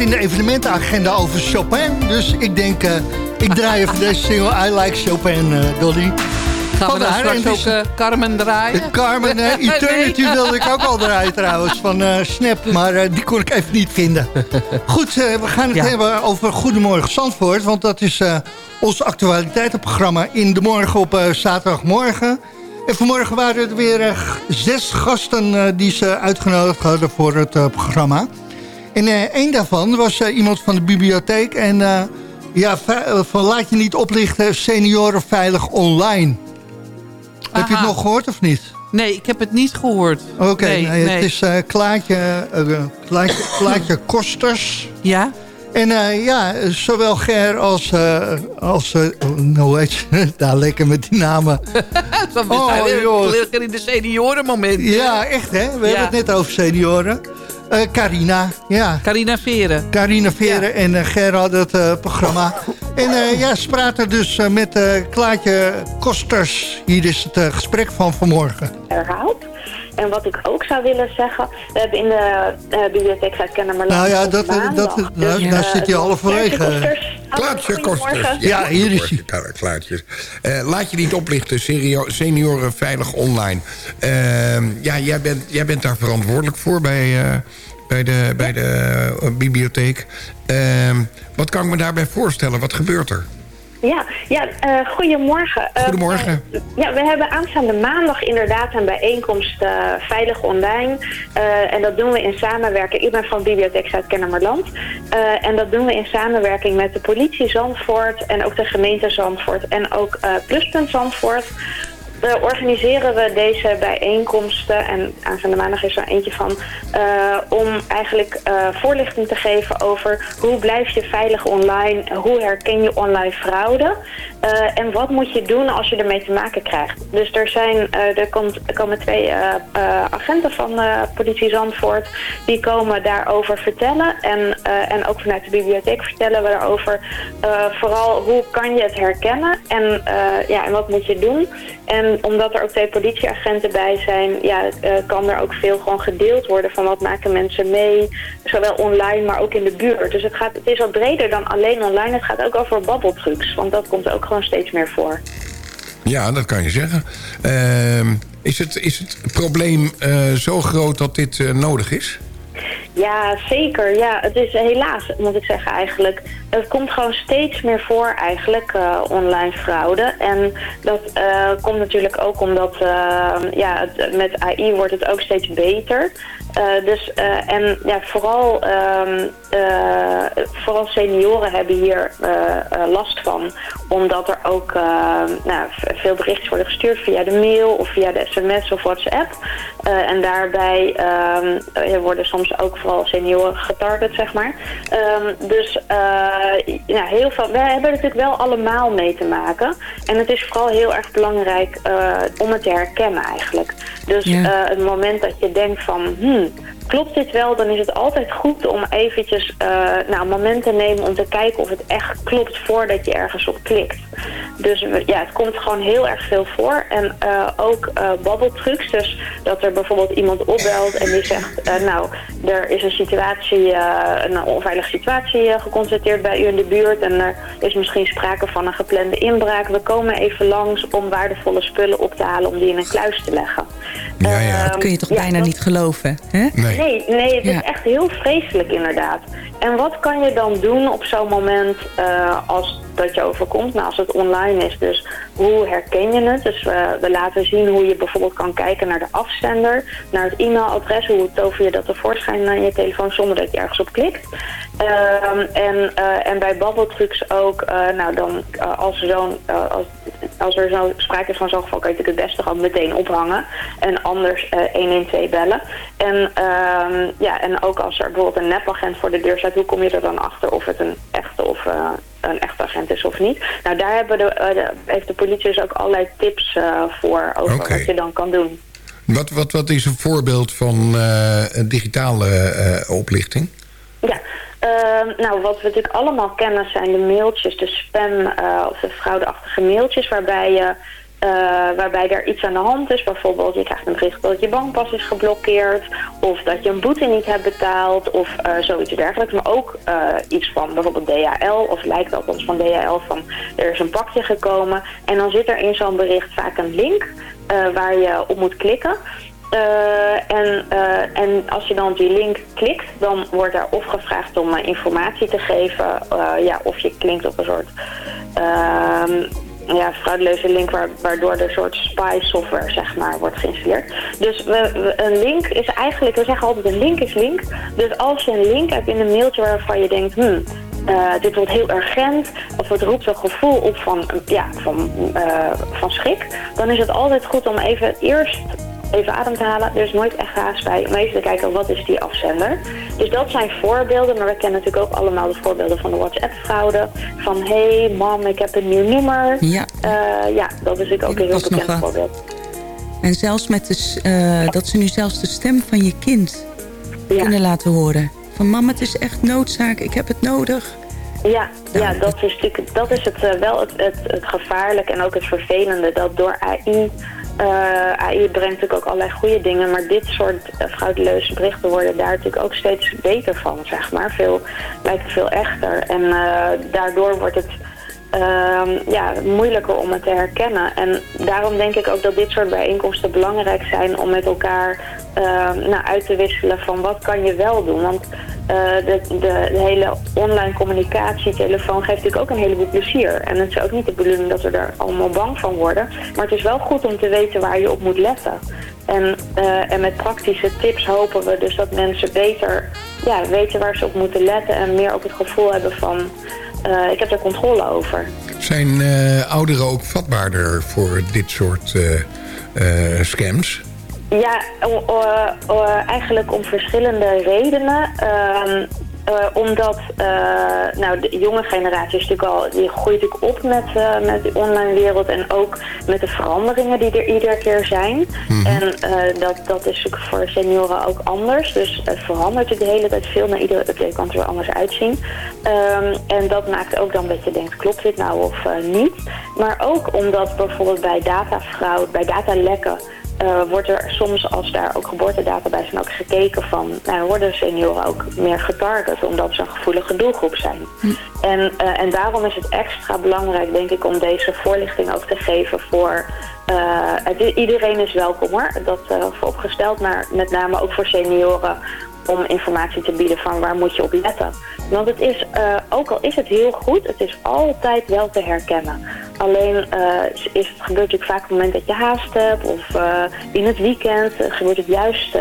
[SPEAKER 4] In de evenementenagenda over Chopin. Dus ik denk, eh, ik draai even deze single I Like Chopin, eh, Dolly.
[SPEAKER 5] Gaan we
[SPEAKER 4] Vandaar,
[SPEAKER 5] straks ook eh, Carmen draaien?
[SPEAKER 4] De [laughs] Carmen Eternity
[SPEAKER 5] Nee.
[SPEAKER 4] wilde ik ook al draaien trouwens, van Snap. Maar die kon ik even niet vinden. Goed, we gaan het
[SPEAKER 5] Ja.
[SPEAKER 4] hebben over Goedemorgen Zandvoort. Want dat is ons actualiteitenprogramma in de morgen op zaterdagmorgen. En vanmorgen waren er weer zes gasten die ze uitgenodigd hadden voor het programma. En eh één daarvan was eh, iemand van de bibliotheek. En eh, ja, van laat je niet oplichten, senioren veilig online. Heb je het nog gehoord of niet?
[SPEAKER 5] Nee, ik heb het niet gehoord.
[SPEAKER 4] Oké,
[SPEAKER 5] nee,
[SPEAKER 4] nee,
[SPEAKER 5] nee.
[SPEAKER 4] het is Klaatje, eh, Klaatje, [coughs] Klaatje Kosters.
[SPEAKER 5] Ja?
[SPEAKER 4] En ja, zowel Ger als... als eh, hoe heet je? [laughs] Daar lekker met die namen. [laughs]
[SPEAKER 5] We
[SPEAKER 4] Oh, joh.
[SPEAKER 5] in de seniorenmoment.
[SPEAKER 4] Ja, echt hè? We
[SPEAKER 5] Ja.
[SPEAKER 4] hebben het net over senioren. Eh Carina, ja.
[SPEAKER 5] Carina Veren.
[SPEAKER 4] Carina Veren en Ger hadden het eh, programma. En eh, ja, ze praten dus met eh Klaatje Kosters. Hier is het gesprek van vanmorgen.
[SPEAKER 13] herhaald. En wat ik ook zou willen zeggen, we hebben in de eh, bibliotheek Zuid-Kennemerland...
[SPEAKER 4] Nou ja,
[SPEAKER 13] op
[SPEAKER 4] dat-
[SPEAKER 13] maandag
[SPEAKER 4] dat-
[SPEAKER 13] dus,
[SPEAKER 4] daar- daar zit
[SPEAKER 13] het
[SPEAKER 4] halverwege.
[SPEAKER 13] Klaartje Kosters.
[SPEAKER 14] Klaartje Kosters.
[SPEAKER 13] Goedemorgen.
[SPEAKER 4] Ja, hier is hij.
[SPEAKER 14] Kla- Klaartjes. Eh, laat je niet oplichten, senioren veilig online. Ehm, ja, jij bent, jij bent daar verantwoordelijk voor bij, eh, bij de, bij de bibliotheek. Ehm, wat kan ik me daarbij voorstellen? Wat gebeurt er?
[SPEAKER 13] Ja, ja eh, goedemorgen. Eh,
[SPEAKER 14] Goedemorgen.
[SPEAKER 13] ja, we hebben aanstaande maandag inderdaad een bijeenkomst eh, Veilig Online. En dat doen we in samenwerking. Ik ben van Bibliotheek Zuid-Kennemerland. En dat doen we in samenwerking met de politie Zandvoort en ook de gemeente Zandvoort en ook Pluspunt Zandvoort. We organiseren we deze bijeenkomsten en aanstaande maandag is er eentje van eh, om eigenlijk eh, voorlichting te geven over hoe blijf je veilig online, hoe herken je online fraude eh, en wat moet je doen als je ermee te maken krijgt. Dus er, zijn, er, komt, er komen twee agenten van politie Zandvoort die komen daarover vertellen en, en ook vanuit de bibliotheek vertellen we daarover vooral hoe kan je het herkennen en, ja, en wat moet je doen. En omdat er ook twee politieagenten bij zijn, ja, eh, kan er ook veel gewoon gedeeld worden van wat maken mensen mee, zowel online maar ook in de buurt. Dus het, gaat, het is wat breder dan alleen online, het gaat ook over babbeltrucs, want dat komt ook gewoon steeds meer voor.
[SPEAKER 14] Ja, dat kan je zeggen. Ehm, is, het, is het probleem eh, zo groot dat dit eh, nodig is?
[SPEAKER 13] Ja, zeker. Ja, het is helaas, moet ik zeggen eigenlijk. Het komt gewoon steeds meer voor eigenlijk, eh, online fraude. En dat eh, komt natuurlijk ook omdat eh, ja, het, met AI wordt het ook steeds beter. Dus, en ja, vooral, ehm, eh, vooral senioren hebben hier eh, eh, last van. Omdat er ook nou, veel berichtjes worden gestuurd via de mail of via de sms of WhatsApp. En daarbij ehm, eh, worden soms ook vooral senioren getarget, zeg maar. Ehm, dus ja, heel veel, wij hebben er natuurlijk wel allemaal mee te maken. En het is vooral heel erg belangrijk om het te herkennen eigenlijk. Dus
[SPEAKER 15] Ja.
[SPEAKER 13] het moment dat je denkt van... Hmm, klopt dit wel, dan is het altijd goed om eventjes eh, nou, moment te nemen om te kijken of het echt klopt voordat je ergens op klikt. Dus we- ja, het komt gewoon heel erg veel voor. En eh, ook eh babbeltrucs, dus dat er bijvoorbeeld iemand opbelt en die zegt, eh, nou, er is een situatie, eh, een onveilige situatie eh, geconstateerd bij u in de buurt en er is misschien sprake van een geplande inbraak. We komen even langs om waardevolle spullen op te halen om die in een kluis te leggen.
[SPEAKER 14] Ja, ja.
[SPEAKER 15] Dat kun je toch
[SPEAKER 13] Ja,
[SPEAKER 15] bijna
[SPEAKER 13] dat-
[SPEAKER 15] niet geloven, hè?
[SPEAKER 14] Nee.
[SPEAKER 13] Nee, nee, het
[SPEAKER 15] Ja.
[SPEAKER 13] is echt heel vreselijk inderdaad. En wat kan je dan doen op zo'n moment eh, als dat je overkomt? Nou, als het online is, dus hoe herken je het? Dus we, we laten zien hoe je bijvoorbeeld kan kijken naar de afzender, naar het e-mailadres, hoe tover je dat tevoorschijn aan je telefoon zonder dat je ergens op klikt. Ehm, en, eh, en bij babbeltrucs ook, eh, nou dan eh, als, zo'n, eh, als, als er zo sprake is van zo'n geval, kan je het beste gewoon meteen ophangen. En anders eh 112 bellen. En, ehm, ja, en ook als er bijvoorbeeld een nepagent voor de deur staat, hoe kom je er dan achter of het een echte of eh, een echte agent is of niet? Nou, daar hebben de, eh, de- heeft de politie dus ook allerlei tips eh, voor over wat je dan kan doen.
[SPEAKER 14] Wat, wat, wat is een voorbeeld van een digitale oplichting?
[SPEAKER 13] Ja, ehm, nou wat we natuurlijk allemaal kennen zijn de mailtjes, de spam of de fraudeachtige mailtjes waarbij je eh, waarbij er iets aan de hand is. Bijvoorbeeld je krijgt een bericht dat je bankpas is geblokkeerd. Of dat je een boete niet hebt betaald. Of eh, zoiets dergelijks. Maar ook eh, iets van bijvoorbeeld DHL. Of lijkt althans van DHL van er is een pakje gekomen. En dan zit er in zo'n bericht vaak een link waar je op moet klikken. En, en als je dan op die link klikt, dan wordt er of gevraagd om informatie te geven. ja, of je klinkt op een soort ehm, ja, fraudeleuze link waar, waardoor er een soort spy software zeg maar, wordt geïnstalleerd. Dus we- een link is eigenlijk, we zeggen altijd een link is link. Dus als je een link hebt in een mailtje waarvan je denkt, hmm, eh, dit wordt heel urgent, of het roept een gevoel op van, ja, van, eh, van schrik, dan is het altijd goed om even eerst even adem te halen. Er is nooit echt haast bij om even te kijken wat is die afzender. Dus dat zijn voorbeelden, maar we kennen natuurlijk ook allemaal de voorbeelden van de WhatsApp-fraude. Van hé hey, mam, ik heb een nieuw nummer.
[SPEAKER 15] Ja.
[SPEAKER 13] Eh, ja, dat is natuurlijk ook een heel bekend voorbeeld.
[SPEAKER 15] En zelfs met de, eh, dat ze nu zelfs de stem van je kind kunnen laten horen. Van mama, het is echt noodzaak, ik heb het nodig.
[SPEAKER 13] Ja, ja dat is dat is het, eh, wel het, het, het gevaarlijke en ook het vervelende. Dat door AI, eh, AI brengt natuurlijk ook allerlei goede dingen. Maar dit soort uh, fraudeleuze berichten worden daar natuurlijk ook steeds beter van, zeg maar. Veel, lijken veel echter. En eh, daardoor wordt het ja, moeilijker om het te herkennen. En daarom denk ik ook dat dit soort bijeenkomsten belangrijk zijn om met elkaar ehm, nou, uit te wisselen van wat kan je wel doen. Want eh, de, de, hele online communicatie, telefoon geeft natuurlijk ook een heleboel plezier. En het is ook niet de bedoeling dat we er allemaal bang van worden. Maar het is wel goed om te weten waar je op moet letten. En, eh, en met praktische tips hopen we dus dat mensen beter ja, weten waar ze op moeten letten. En meer ook het gevoel hebben van ik heb er controle over.
[SPEAKER 14] Zijn eh, ouderen ook vatbaarder voor dit soort eh, eh, scams?
[SPEAKER 13] Ja, o- o- o- eigenlijk om verschillende redenen. Ehm, eh, omdat uh, nou, de jonge generatie is natuurlijk al, die groeit natuurlijk op met, uh, met de online wereld en ook met de veranderingen die er iedere keer zijn. Mm -hmm. En dat, dat is natuurlijk voor senioren ook anders. Dus het verandert de hele tijd veel. Naar iedere update kan het er weer anders uitzien. Um, en dat maakt ook dan dat je denkt, klopt dit nou of niet? Maar ook omdat bijvoorbeeld bij datafraude, bij datalekken... Uh, wordt er soms, als daar ook geboortedata bij zijn, ook gekeken van... Nou, worden senioren ook meer getarget, omdat ze een gevoelige doelgroep zijn. En, uh, en daarom is het extra belangrijk, denk ik, om deze voorlichting ook te geven voor... Het, iedereen is welkom hoor, dat vooropgesteld, maar met name ook voor senioren om informatie te bieden van waar moet je op letten. Want het is, uh, ook al is het heel goed, het is altijd wel te herkennen. Alleen uh, is het, gebeurt natuurlijk vaak op het moment dat je haast hebt of uh, in het weekend gebeurt het juist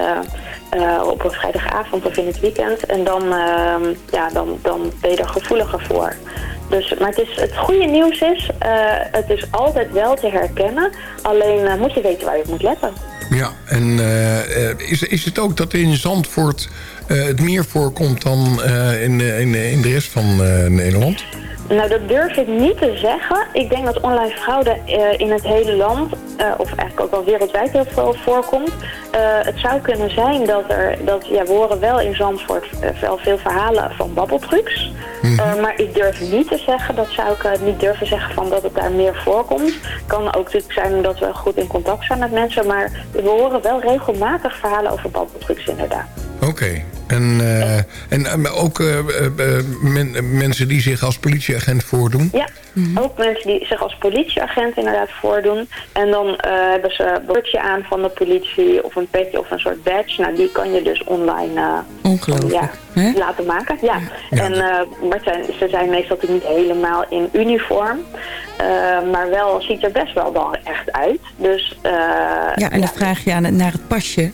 [SPEAKER 13] op een vrijdagavond of in het weekend. En dan, ehm, ja, dan, dan ben je er gevoeliger voor. Dus, maar het, is, het goede nieuws is, het is altijd wel te herkennen. Alleen moet je weten waar je op moet letten.
[SPEAKER 14] Ja, en uh, is, is het ook dat in Zandvoort uh, het meer voorkomt dan uh, in, in, in de rest van Nederland?
[SPEAKER 13] Nou, dat durf ik niet te zeggen. Ik denk dat online fraude in het hele land, of eigenlijk ook wel wereldwijd heel veel voorkomt. het zou kunnen zijn dat er, dat, ja, we horen wel in Zandvoort wel veel verhalen van babbeltrucs. Mm -hmm. maar ik durf niet te zeggen, dat zou ik niet durven zeggen van dat het daar meer voorkomt. kan ook natuurlijk zijn dat we goed in contact zijn met mensen, maar we horen wel regelmatig verhalen over babbeltrucs inderdaad.
[SPEAKER 14] Oké. Okay. En, uh, en uh, ook uh, men, mensen die zich als politieagent voordoen?
[SPEAKER 13] Ja, mm -hmm. ook mensen die zich als politieagent inderdaad voordoen. En dan hebben ze een bordje aan van de politie of een petje of een soort badge. Nou, die kan je dus online
[SPEAKER 15] Ongelooflijk,
[SPEAKER 13] ja, laten maken. Ja. ja. En, maar zijn, ze zijn meestal niet helemaal in uniform. maar wel ziet er best wel dan echt uit. Dus,
[SPEAKER 15] ja, en dan vraag je aan, naar het pasje.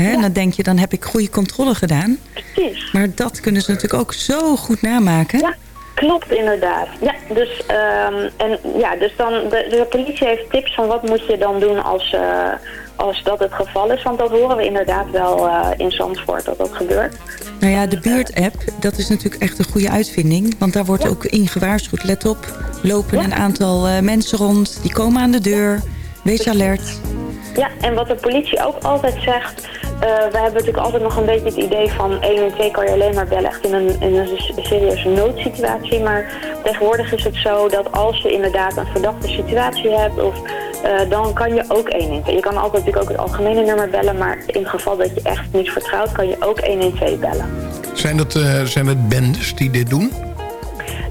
[SPEAKER 15] Hè? Ja. Dan denk je, dan heb ik goede controle gedaan.
[SPEAKER 13] Precies.
[SPEAKER 15] Maar dat kunnen ze natuurlijk ook zo goed namaken.
[SPEAKER 13] Ja, klopt inderdaad. Ja, dus, um, en, ja, dus dan, de, de, politie heeft tips van wat moet je dan doen als, uh, als dat het geval is. Want dat horen we inderdaad wel uh, in Zandvoort dat dat gebeurt.
[SPEAKER 15] Nou ja, de buurt-app, dat is natuurlijk echt een goede uitvinding. Want daar wordt ja. ook in gewaarschuwd. Let op, lopen ja. een aantal uh, mensen rond. Die komen aan de deur. Wees alert.
[SPEAKER 13] Ja, en wat de politie ook altijd zegt... Uh, we hebben natuurlijk altijd nog een beetje het idee van 112 kan je alleen maar bellen echt in een, in een serieuze noodsituatie. Maar tegenwoordig is het zo dat als je inderdaad een verdachte situatie hebt of eh, dan kan je ook 112. Je kan altijd natuurlijk ook het algemene nummer bellen, maar in geval dat je echt niet vertrouwt, kan je ook 112 bellen.
[SPEAKER 14] Zijn dat, eh, zijn dat bendes die dit doen?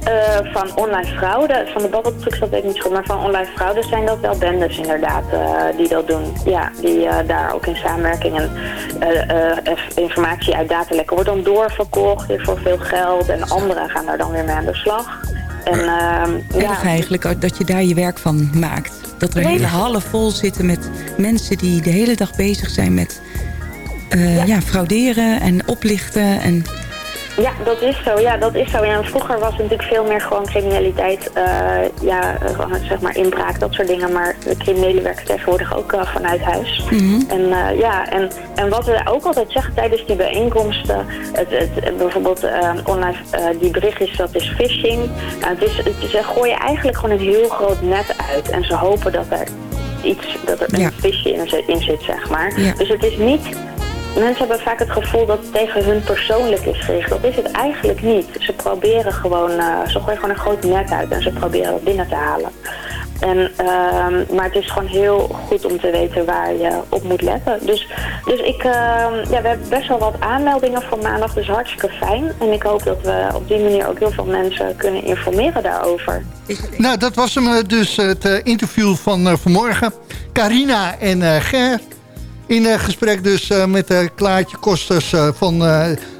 [SPEAKER 13] Eh, van online fraude, van de babbeltrucs dat weet ik niet goed, maar van online fraude zijn dat wel bendes inderdaad eh, die dat doen. Ja, die eh, daar ook in samenwerking en informatie uit datalekken wordt dan doorverkocht weer voor veel geld en anderen gaan daar dan weer mee aan de slag. En, ehm,
[SPEAKER 15] Erg eigenlijk ook dat je daar je werk van maakt. Dat er
[SPEAKER 13] Nee.
[SPEAKER 15] hele hallen vol zitten met mensen die de hele dag bezig zijn met ja. frauderen en oplichten. En
[SPEAKER 13] Ja, dat is zo. Ja, dat is zo. Ja, vroeger was het natuurlijk veel meer gewoon criminaliteit, eh, ja, eh, zeg maar inbraak, dat soort dingen. Maar de criminelen werken tegenwoordig ook eh, vanuit huis. En eh, ja, en, en wat we ook altijd zeggen tijdens die bijeenkomsten, het, het, bijvoorbeeld online die berichtjes, dat is phishing. Nou, het is, het, ze gooien eigenlijk gewoon een heel groot net uit. En ze hopen dat er iets, dat er een visje in, zit- in zit, zeg maar.
[SPEAKER 15] Ja.
[SPEAKER 13] Dus het is niet Mensen hebben vaak het gevoel dat het tegen hun persoonlijk is gericht. Dat is het eigenlijk niet. Ze proberen gewoon, eh, ze gooien gewoon een groot net uit en ze proberen dat binnen te halen. En, ehm, maar het is gewoon heel goed om te weten waar je op moet letten. Dus, dus ik, ehm, ja, we hebben best wel wat aanmeldingen voor maandag, dus hartstikke fijn. En ik hoop dat we op die manier ook heel veel mensen kunnen informeren daarover.
[SPEAKER 4] Nou, dat was hem eh, dus, het eh, interview van vanmorgen. Carina en Ger. In eh, gesprek dus eh, met eh, Klaartje Kosters van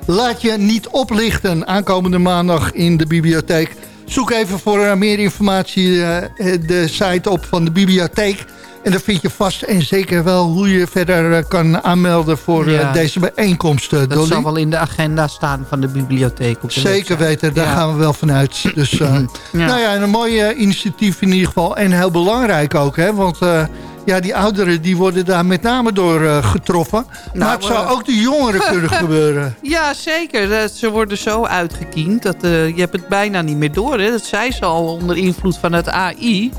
[SPEAKER 4] Laat je niet oplichten. Aankomende maandag in de bibliotheek. Zoek even voor meer informatie de site op van de bibliotheek. En dan vind je vast en zeker wel hoe je verder kan aanmelden voor
[SPEAKER 5] Ja.
[SPEAKER 4] deze bijeenkomst,
[SPEAKER 5] Dat zal wel in de agenda staan van de bibliotheek. Op de
[SPEAKER 4] Zeker
[SPEAKER 5] website.
[SPEAKER 4] weten, daar
[SPEAKER 5] Ja.
[SPEAKER 4] gaan we wel vanuit. Dus, [clears throat] Nou ja, een mooi initiatief in ieder geval. En heel belangrijk ook, hè. Want ja, die ouderen die worden daar met name door eh, getroffen. maar het zou
[SPEAKER 5] eh,
[SPEAKER 4] ook de jongeren kunnen [laughs] gebeuren.
[SPEAKER 5] Ja, zeker. Eh, Ze worden zo uitgekiend dat je hebt het bijna niet meer door. Hè. Dat zei ze al onder invloed van het AI.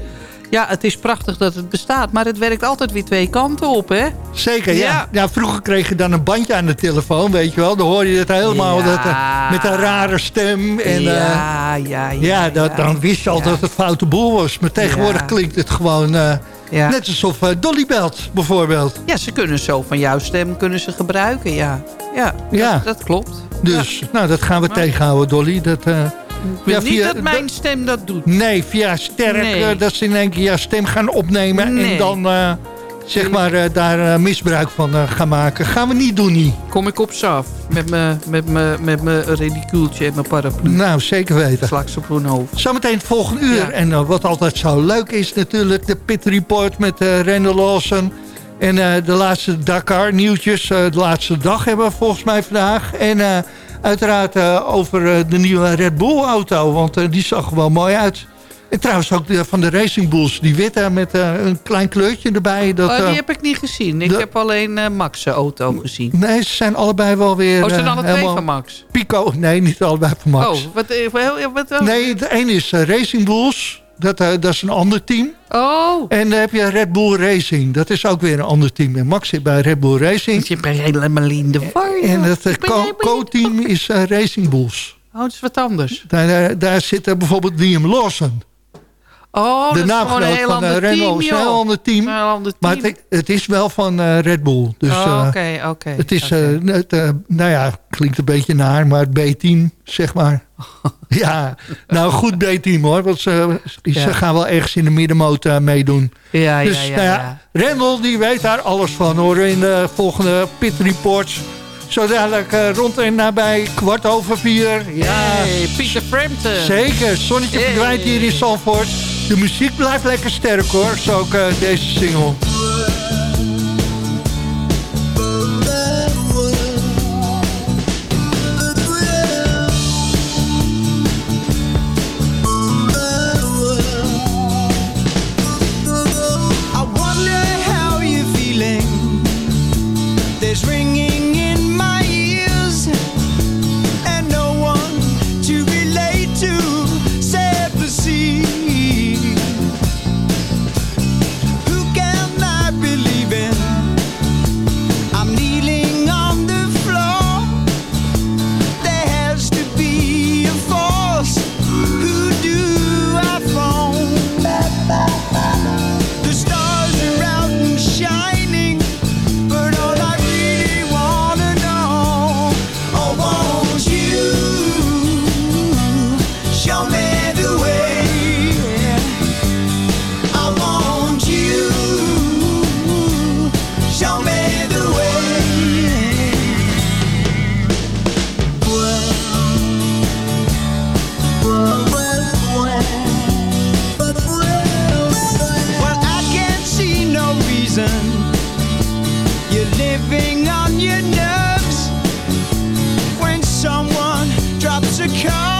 [SPEAKER 5] Ja, het is prachtig dat het bestaat, maar het werkt altijd weer twee kanten op, hè?
[SPEAKER 4] Zeker, ja.
[SPEAKER 5] Ja.
[SPEAKER 4] ja. Vroeger kreeg je dan een bandje aan de telefoon, weet je wel. Dan hoor je het helemaal
[SPEAKER 5] Ja.
[SPEAKER 4] dat, met een rare stem. En,
[SPEAKER 5] ja, ja, ja.
[SPEAKER 4] ja, dat, dan wist je al dat het foute boel was. Maar tegenwoordig klinkt het gewoon
[SPEAKER 5] Ja.
[SPEAKER 4] net alsof eh, Dolly belt, bijvoorbeeld.
[SPEAKER 5] Ja, ze kunnen zo van jouw stem kunnen ze gebruiken, ja. Ja,
[SPEAKER 4] Ja.
[SPEAKER 5] Dat, dat klopt.
[SPEAKER 4] Dus, nou, dat gaan we
[SPEAKER 5] Maar-
[SPEAKER 4] tegenhouden, Dolly. Dat,
[SPEAKER 5] Ik wil niet dat mijn stem dat doet.
[SPEAKER 4] Nee, via sterk,
[SPEAKER 5] Nee.
[SPEAKER 4] eh, dat ze in één keer jouw stem gaan opnemen... en dan zeg maar eh, daar eh, misbruik van eh, gaan maken. Gaan we niet doen, niet.
[SPEAKER 5] Kom ik op ze af met mijn met me, met me en mijn paraplu.
[SPEAKER 4] Nou, zeker weten.
[SPEAKER 5] Slaks op hoofd.
[SPEAKER 4] Zometeen het volgende uur.
[SPEAKER 5] Ja.
[SPEAKER 4] En wat altijd zo leuk is natuurlijk... de Pit Report met eh Randall Lawson... En de laatste Dakar nieuwtjes. de laatste dag hebben we volgens mij vandaag. En uiteraard over de nieuwe Red Bull auto. Want die zag er wel mooi uit. En trouwens ook de, van de Racing Bulls. Die witte met eh, een klein kleurtje erbij. Dat,
[SPEAKER 5] Oh,
[SPEAKER 4] eh,
[SPEAKER 5] die heb ik niet gezien. Ik
[SPEAKER 4] de-
[SPEAKER 5] heb alleen eh, Max' auto gezien.
[SPEAKER 4] Nee, ze zijn allebei wel weer...
[SPEAKER 5] Oh, ze zijn
[SPEAKER 4] eh,
[SPEAKER 5] alle twee van Max?
[SPEAKER 4] Pico, nee, niet allebei van Max.
[SPEAKER 5] Oh, wat, eh, wat, wat,
[SPEAKER 4] Nee, de een is eh, Racing Bulls. Dat, eh, dat is een ander team.
[SPEAKER 5] Oh.
[SPEAKER 4] En dan heb je Red Bull Racing. Dat is ook weer een ander team. En Max zit bij Red Bull Racing.
[SPEAKER 5] Je bent helemaal in de war.
[SPEAKER 4] En het eh, co- co-team is eh, Racing Bulls.
[SPEAKER 5] Oh, het is wat anders.
[SPEAKER 4] Daar, daar, daar zit eh, bijvoorbeeld Liam Lawson.
[SPEAKER 5] Oh,
[SPEAKER 4] de
[SPEAKER 5] dat is gewoon een heel
[SPEAKER 4] van eh,
[SPEAKER 5] ander
[SPEAKER 4] Renault.
[SPEAKER 5] team,
[SPEAKER 4] is een heel
[SPEAKER 5] joh.
[SPEAKER 4] ander team.
[SPEAKER 5] Een heel ander
[SPEAKER 4] Maar het, het is wel van eh, Red Bull. Dus,
[SPEAKER 5] Oh,
[SPEAKER 4] eh,
[SPEAKER 5] oké, oké,
[SPEAKER 4] Het is, het, nou ja, klinkt een beetje naar, maar het B-team, zeg maar. [laughs] ja, nou goed B-team hoor. Want ze, ze
[SPEAKER 5] Ja.
[SPEAKER 4] gaan wel ergens in de middenmoot meedoen.
[SPEAKER 5] Ja, ja,
[SPEAKER 4] dus
[SPEAKER 5] ja,
[SPEAKER 4] nou
[SPEAKER 5] ja.
[SPEAKER 4] Rendel die weet daar alles van hoor. In de volgende Pit Reports. Zo dadelijk rond en nabij kwart over vier. Ja,
[SPEAKER 5] Hey, Peter Frampton.
[SPEAKER 4] zeker. Zonnetje
[SPEAKER 5] Hey.
[SPEAKER 4] verdwijnt hier in Zandvoort. De muziek blijft lekker sterk hoor. Zo ook eh, deze single.
[SPEAKER 16] living on your nerves when someone drops a
[SPEAKER 6] card.